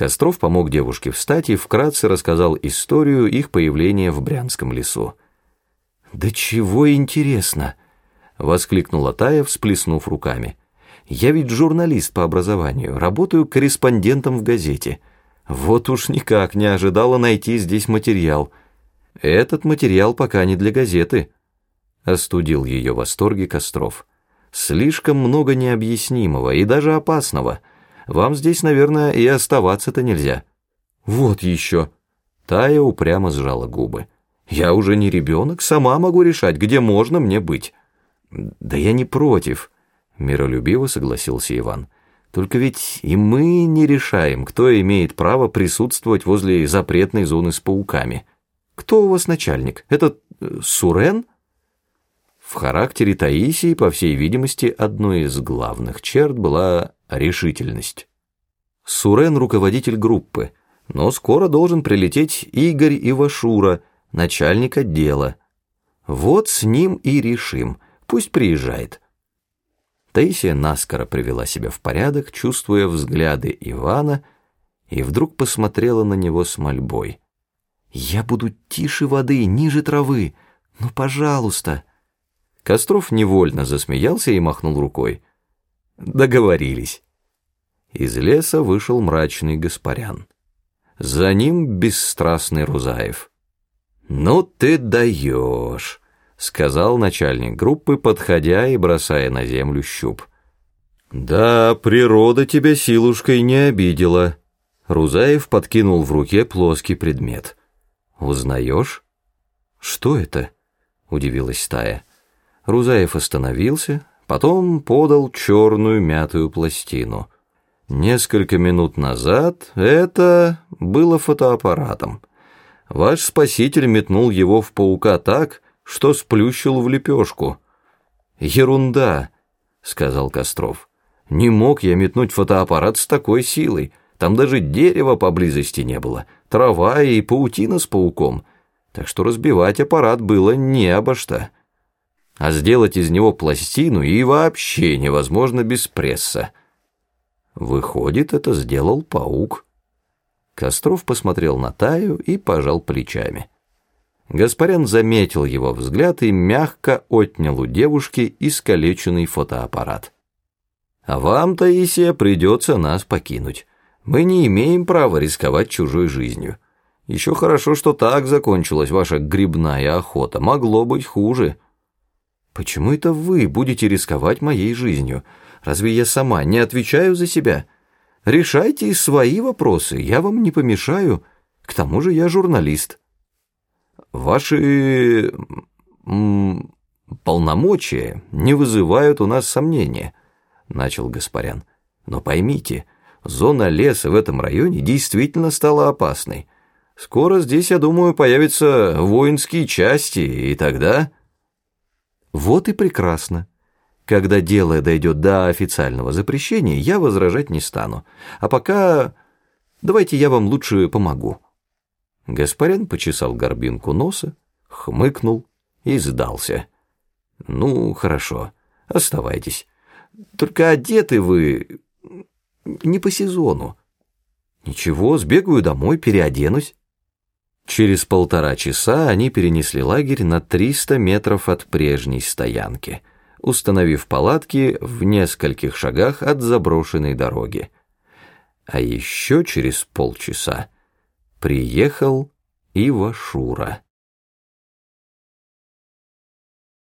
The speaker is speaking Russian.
Костров помог девушке встать и вкратце рассказал историю их появления в Брянском лесу. «Да чего интересно!» — воскликнула Тая, всплеснув руками. «Я ведь журналист по образованию, работаю корреспондентом в газете. Вот уж никак не ожидала найти здесь материал. Этот материал пока не для газеты», — остудил ее восторги Костров. «Слишком много необъяснимого и даже опасного». Вам здесь, наверное, и оставаться-то нельзя». «Вот еще». Тая упрямо сжала губы. «Я уже не ребенок, сама могу решать, где можно мне быть». «Да я не против», — миролюбиво согласился Иван. «Только ведь и мы не решаем, кто имеет право присутствовать возле запретной зоны с пауками. Кто у вас начальник? Этот э, Сурен?» В характере Таисии, по всей видимости, одной из главных черт была решительность. Сурен – руководитель группы, но скоро должен прилететь Игорь Ивашура, начальник отдела. Вот с ним и решим, пусть приезжает. Таисия наскоро привела себя в порядок, чувствуя взгляды Ивана, и вдруг посмотрела на него с мольбой. «Я буду тише воды, ниже травы, ну, пожалуйста». Костров невольно засмеялся и махнул рукой. Договорились. Из леса вышел мрачный Гаспарян. За ним бесстрастный Рузаев. «Ну ты даешь», — сказал начальник группы, подходя и бросая на землю щуп. «Да, природа тебя силушкой не обидела». Рузаев подкинул в руке плоский предмет. «Узнаешь?» «Что это?» — удивилась стая. Рузаев остановился, потом подал черную мятую пластину. Несколько минут назад это было фотоаппаратом. Ваш спаситель метнул его в паука так, что сплющил в лепешку. «Ерунда», — сказал Костров. «Не мог я метнуть фотоаппарат с такой силой. Там даже дерева поблизости не было, трава и паутина с пауком. Так что разбивать аппарат было не обо что» а сделать из него пластину и вообще невозможно без пресса. Выходит, это сделал паук. Костров посмотрел на Таю и пожал плечами. Гаспарян заметил его взгляд и мягко отнял у девушки искалеченный фотоаппарат. «А вам, Таисия, придется нас покинуть. Мы не имеем права рисковать чужой жизнью. Еще хорошо, что так закончилась ваша грибная охота. Могло быть хуже». Почему это вы будете рисковать моей жизнью? Разве я сама не отвечаю за себя? Решайте свои вопросы, я вам не помешаю. К тому же я журналист. Ваши полномочия не вызывают у нас сомнения, начал Гаспарян. Но поймите, зона леса в этом районе действительно стала опасной. Скоро здесь, я думаю, появятся воинские части, и тогда... Вот и прекрасно. Когда дело дойдет до официального запрещения, я возражать не стану. А пока давайте я вам лучше помогу. Гаспарян почесал горбинку носа, хмыкнул и сдался. Ну, хорошо, оставайтесь. Только одеты вы не по сезону. Ничего, сбегаю домой, переоденусь. Через полтора часа они перенесли лагерь на 300 метров от прежней стоянки, установив палатки в нескольких шагах от заброшенной дороги. А еще через полчаса приехал Ивашура.